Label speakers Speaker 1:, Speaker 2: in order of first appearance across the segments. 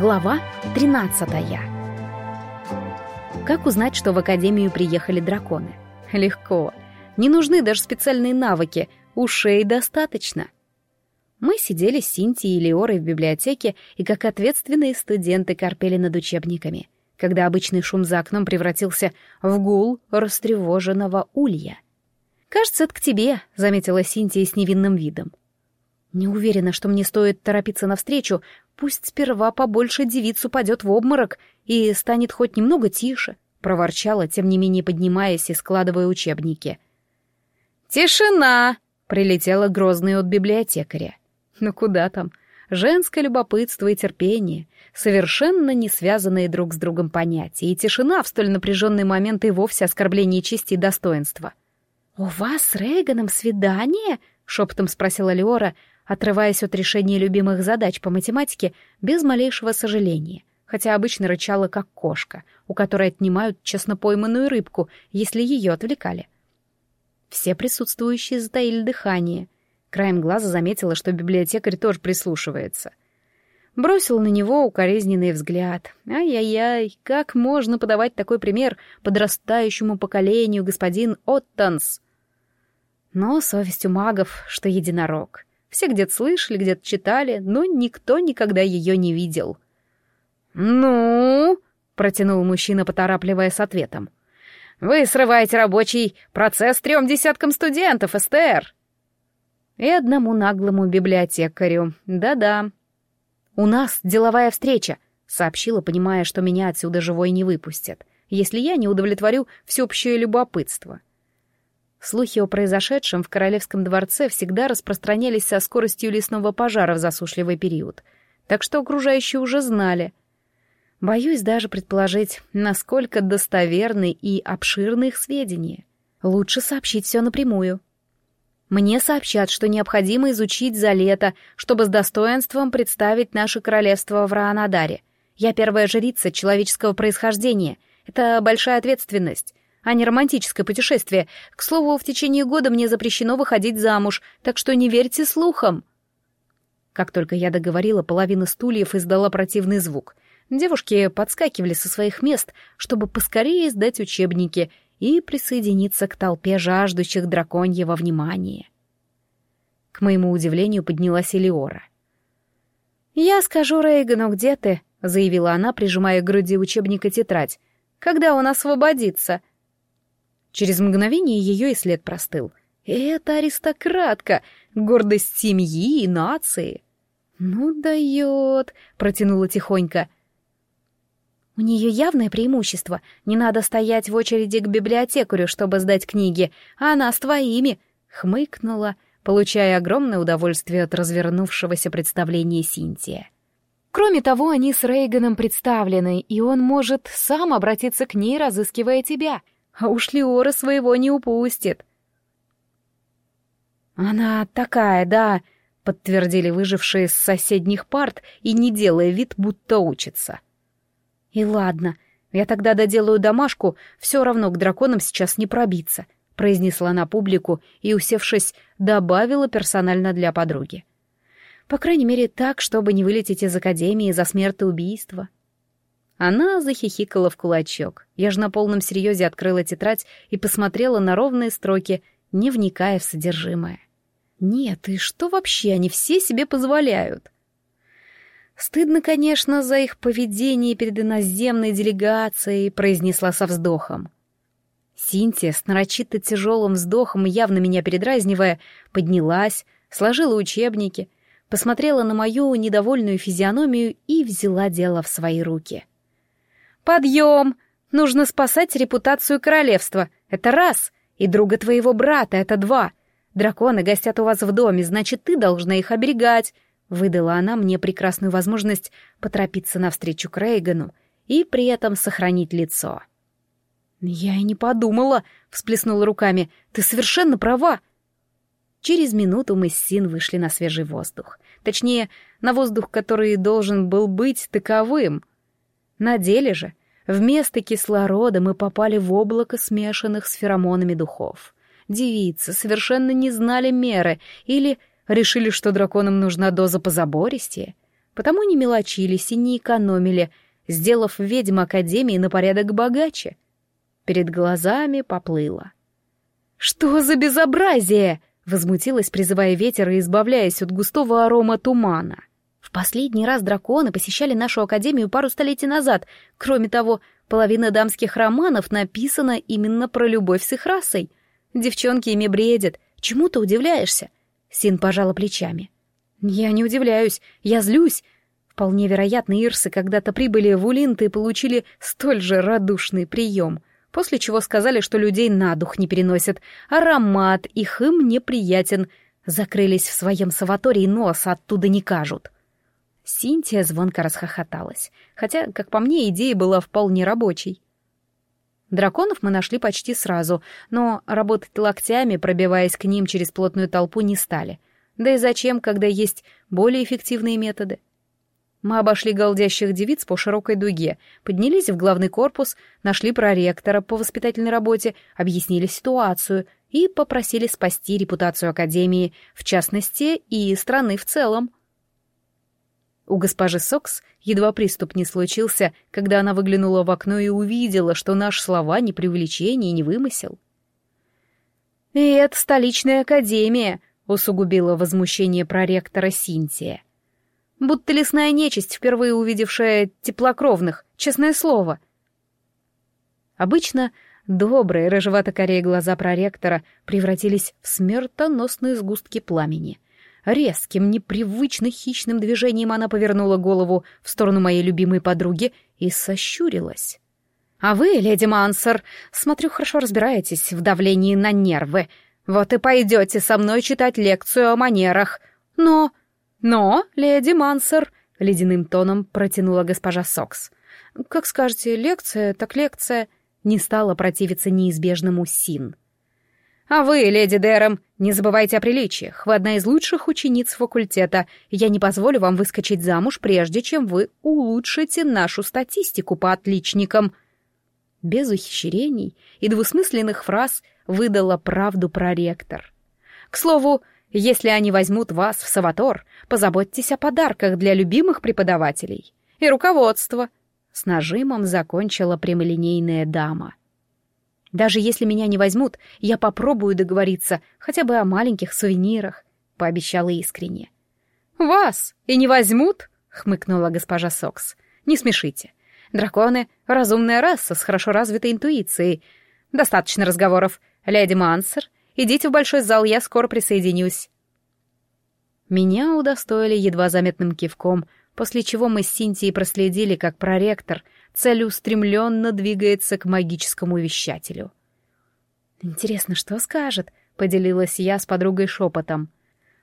Speaker 1: Глава 13 Как узнать, что в Академию приехали драконы? Легко. Не нужны даже специальные навыки, ушей достаточно. Мы сидели с Синтией и Леорой в библиотеке и как ответственные студенты корпели над учебниками, когда обычный шум за окном превратился в гул растревоженного улья. «Кажется, это к тебе», — заметила Синтия с невинным видом. Не уверена, что мне стоит торопиться навстречу, пусть сперва побольше девиц упадет в обморок и станет хоть немного тише, проворчала, тем не менее поднимаясь и складывая учебники. «Тишина!» — прилетела грозная от библиотекаря. «Ну куда там? Женское любопытство и терпение, совершенно не связанные друг с другом понятия, и тишина в столь напряженный момент и вовсе оскорбление чести и достоинства». «У вас с Рейганом свидание?» — шепотом спросила Леора, отрываясь от решения любимых задач по математике без малейшего сожаления, хотя обычно рычала как кошка, у которой отнимают честно пойманную рыбку, если ее отвлекали. Все присутствующие затаили дыхание. Краем глаза заметила, что библиотекарь тоже прислушивается. Бросил на него укоризненный взгляд. «Ай-яй-яй, как можно подавать такой пример подрастающему поколению, господин Оттонс?» Но совесть у магов, что единорог — все где-то слышали, где-то читали, но никто никогда ее не видел. «Ну?» — протянул мужчина, поторапливая с ответом. «Вы срываете рабочий процесс трем десяткам студентов, Эстер!» И одному наглому библиотекарю. Да-да. «У нас деловая встреча», — сообщила, понимая, что меня отсюда живой не выпустят, если я не удовлетворю всеобщее любопытство. Слухи о произошедшем в королевском дворце всегда распространялись со скоростью лесного пожара в засушливый период, так что окружающие уже знали. Боюсь даже предположить, насколько достоверны и обширны их сведения. Лучше сообщить все напрямую. Мне сообщат, что необходимо изучить за лето, чтобы с достоинством представить наше королевство в Раанадаре. Я первая жрица человеческого происхождения. Это большая ответственность а не романтическое путешествие. К слову, в течение года мне запрещено выходить замуж, так что не верьте слухам. Как только я договорила, половина стульев издала противный звук. Девушки подскакивали со своих мест, чтобы поскорее сдать учебники и присоединиться к толпе жаждущих драконьего внимания. К моему удивлению поднялась Элиора. «Я скажу Рейгану, где ты?» — заявила она, прижимая к груди учебника тетрадь. «Когда он освободится?» Через мгновение ее и след простыл. Это аристократка, гордость семьи и нации. «Ну дает», — протянула тихонько. «У нее явное преимущество. Не надо стоять в очереди к библиотекарю, чтобы сдать книги, а она с твоими», — хмыкнула, получая огромное удовольствие от развернувшегося представления Синтия. Кроме того, они с Рейганом представлены, и он может сам обратиться к ней, разыскивая тебя — а уж Леора своего не упустит. «Она такая, да», — подтвердили выжившие с соседних парт и не делая вид, будто учится. «И ладно, я тогда доделаю домашку, все равно к драконам сейчас не пробиться», — произнесла на публику и, усевшись, добавила персонально для подруги. «По крайней мере, так, чтобы не вылететь из академии за смертоубийство». Она захихикала в кулачок. Я же на полном серьезе открыла тетрадь и посмотрела на ровные строки, не вникая в содержимое. Нет, и что вообще они все себе позволяют? Стыдно, конечно, за их поведение перед иноземной делегацией, произнесла со вздохом. Синтия с нарочито тяжелым вздохом, явно меня передразнивая, поднялась, сложила учебники, посмотрела на мою недовольную физиономию и взяла дело в свои руки. — «Подъем! Нужно спасать репутацию королевства. Это раз. И друга твоего брата — это два. Драконы гостят у вас в доме, значит, ты должна их оберегать». Выдала она мне прекрасную возможность поторопиться навстречу к Рейгану и при этом сохранить лицо. «Я и не подумала», — всплеснула руками. «Ты совершенно права». Через минуту мы с Син вышли на свежий воздух. Точнее, на воздух, который должен был быть таковым. На деле же Вместо кислорода мы попали в облако смешанных с феромонами духов. Девицы совершенно не знали меры или решили, что драконам нужна доза позабористее. потому не мелочились и не экономили, сделав ведьм Академии на порядок богаче. Перед глазами поплыло. «Что за безобразие!» — возмутилась, призывая ветер и избавляясь от густого арома тумана. В последний раз драконы посещали нашу академию пару столетий назад. Кроме того, половина дамских романов написана именно про любовь с их расой. Девчонки ими бредят. Чему ты удивляешься? Син пожала плечами. Я не удивляюсь, я злюсь. Вполне вероятно, ирсы когда-то прибыли в Улинт и получили столь же радушный прием, после чего сказали, что людей на дух не переносят, аромат их им неприятен, закрылись в своем саваторе и нос оттуда не кажут. Синтия звонко расхохоталась, хотя, как по мне, идея была вполне рабочей. Драконов мы нашли почти сразу, но работать локтями, пробиваясь к ним через плотную толпу, не стали. Да и зачем, когда есть более эффективные методы? Мы обошли голдящих девиц по широкой дуге, поднялись в главный корпус, нашли проректора по воспитательной работе, объяснили ситуацию и попросили спасти репутацию Академии, в частности, и страны в целом. У госпожи Сокс едва приступ не случился, когда она выглянула в окно и увидела, что наши слова не привлечение и не вымысел. «И это столичная академия», — усугубила возмущение проректора Синтия. «Будто лесная нечисть, впервые увидевшая теплокровных, честное слово». Обычно добрые рыжевато-корее глаза проректора превратились в смертоносные сгустки пламени — Резким, непривычно хищным движением она повернула голову в сторону моей любимой подруги и сощурилась. «А вы, леди Мансер, смотрю, хорошо разбираетесь в давлении на нервы. Вот и пойдете со мной читать лекцию о манерах. Но... но, леди Мансер...» — ледяным тоном протянула госпожа Сокс. «Как скажете, лекция, так лекция...» Не стала противиться неизбежному Син. А вы, леди Дэрэм, не забывайте о приличиях. Вы одна из лучших учениц факультета. Я не позволю вам выскочить замуж, прежде чем вы улучшите нашу статистику по отличникам». Без ухищрений и двусмысленных фраз выдала правду проректор. «К слову, если они возьмут вас в Саватор, позаботьтесь о подарках для любимых преподавателей. И руководство». С нажимом закончила прямолинейная дама. Даже если меня не возьмут, я попробую договориться хотя бы о маленьких сувенирах», — пообещала искренне. «Вас и не возьмут?» — хмыкнула госпожа Сокс. «Не смешите. Драконы — разумная раса с хорошо развитой интуицией. Достаточно разговоров. Леди Мансер, идите в большой зал, я скоро присоединюсь». Меня удостоили едва заметным кивком, после чего мы с Синтией проследили, как проректор — целеустремленно двигается к магическому вещателю. «Интересно, что скажет?» — поделилась я с подругой шепотом.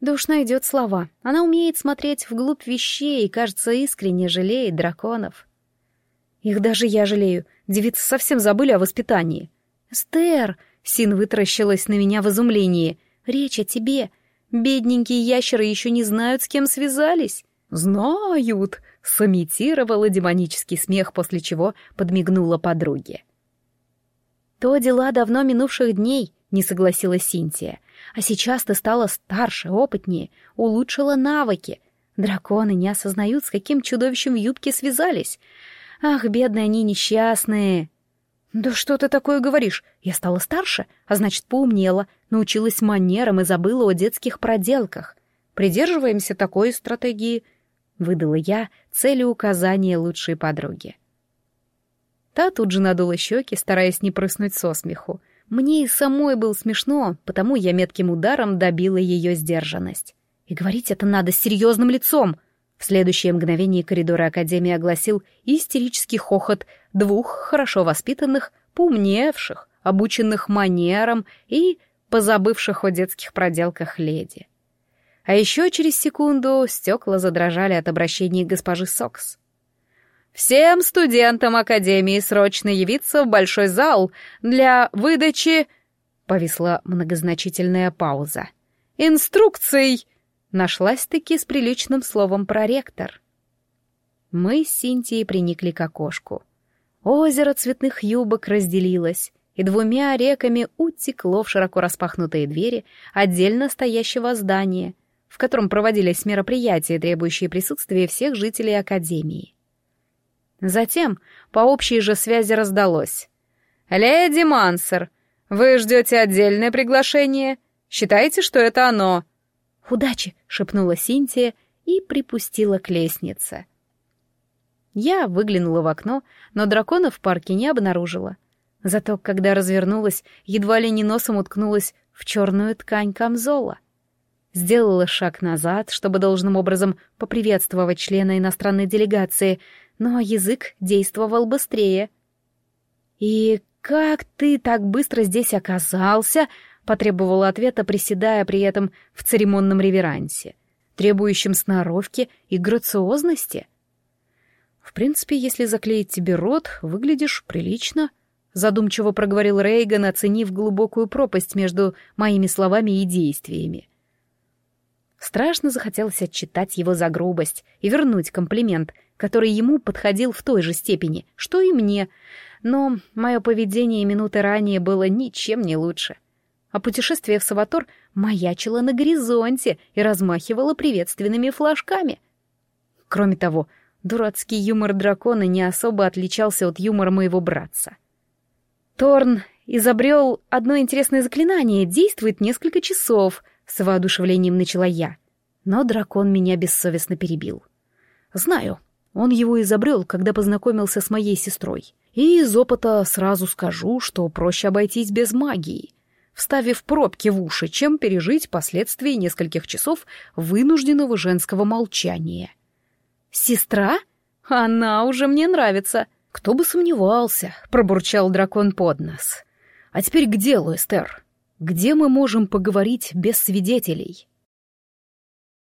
Speaker 1: «Да уж найдет слова. Она умеет смотреть вглубь вещей и, кажется, искренне жалеет драконов». «Их даже я жалею. Девицы совсем забыли о воспитании». «Эстер!» — Син вытаращилась на меня в изумлении. «Речь о тебе. Бедненькие ящеры еще не знают, с кем связались». «Знают!» — сымитировала демонический смех, после чего подмигнула подруге. «То дела давно минувших дней», — не согласилась Синтия. «А сейчас ты стала старше, опытнее, улучшила навыки. Драконы не осознают, с каким чудовищем в юбке связались. Ах, бедные они несчастные!» «Да что ты такое говоришь? Я стала старше, а значит, поумнела, научилась манерам и забыла о детских проделках. Придерживаемся такой стратегии», выдала я цели указания лучшей подруги. Та тут же надула щеки, стараясь не прыснуть со смеху. Мне и самой было смешно, потому я метким ударом добила ее сдержанность. И говорить это надо с серьезным лицом. В следующее мгновение коридора Академии огласил истерический хохот двух хорошо воспитанных, поумневших, обученных манерам и позабывших о детских проделках леди. А еще через секунду стекла задрожали от обращения госпожи Сокс. «Всем студентам Академии срочно явиться в большой зал для выдачи...» Повисла многозначительная пауза. «Инструкций!» Нашлась-таки с приличным словом проректор. Мы с Синтией приникли к окошку. Озеро цветных юбок разделилось, и двумя реками утекло в широко распахнутые двери отдельно стоящего здания — в котором проводились мероприятия, требующие присутствия всех жителей Академии. Затем по общей же связи раздалось. «Леди Мансер, вы ждете отдельное приглашение? Считаете, что это оно?»
Speaker 2: «Удачи!» — шепнула Синтия и припустила к лестнице. Я выглянула в окно, но дракона в парке не обнаружила. Зато, когда развернулась, едва ли не носом уткнулась в черную ткань камзола. Сделала шаг назад, чтобы должным образом поприветствовать члена иностранной делегации, но язык действовал быстрее. «И как ты так быстро здесь оказался?» — потребовала ответа, приседая при этом в церемонном реверансе, требующем сноровки и грациозности. «В принципе, если заклеить тебе рот, выглядишь прилично», — задумчиво проговорил Рейган, оценив глубокую пропасть между моими словами и действиями. Страшно захотелось отчитать его за грубость и вернуть комплимент, который ему подходил в той же степени, что и мне, но мое поведение минуты ранее было ничем не лучше. А путешествие в Саватор маячило на горизонте и размахивало приветственными флажками. Кроме того, дурацкий юмор дракона не особо отличался от юмора моего братца. Торн изобрел одно интересное заклинание, действует несколько часов, с воодушевлением начала я. Но дракон меня бессовестно перебил. Знаю, он его изобрел, когда познакомился с моей сестрой. И из опыта сразу скажу, что проще обойтись без магии, вставив пробки в уши, чем пережить последствия нескольких часов вынужденного женского молчания. «Сестра? Она уже мне нравится!» «Кто бы сомневался», — пробурчал дракон под нос. «А теперь к делу, Эстер. Где мы можем поговорить без свидетелей?»